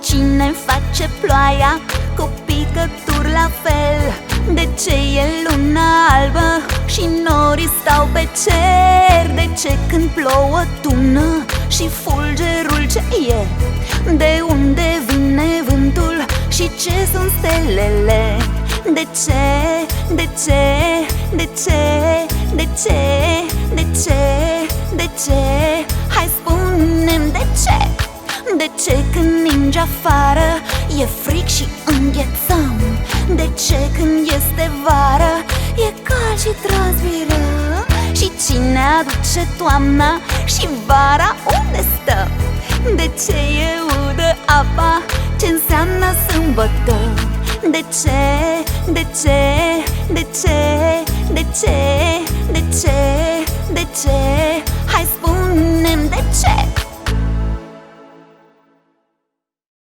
cine face ploaia cu picături la fel? De ce e luna albă și norii stau pe cer? De ce când plouă tună și fulgerul ce e? De unde vine vântul și ce sunt stelele? De ce, de ce, de ce, de ce, De ce când ninge afară e fric și înghețăm De ce când este vară e cald și transpirăm Și cine aduce toamna și vara unde stă? De ce e udă apa? Ce înseamnă sâmbătă? De ce, de ce, de ce, de ce, de ce, de ce? Hai spunem de ce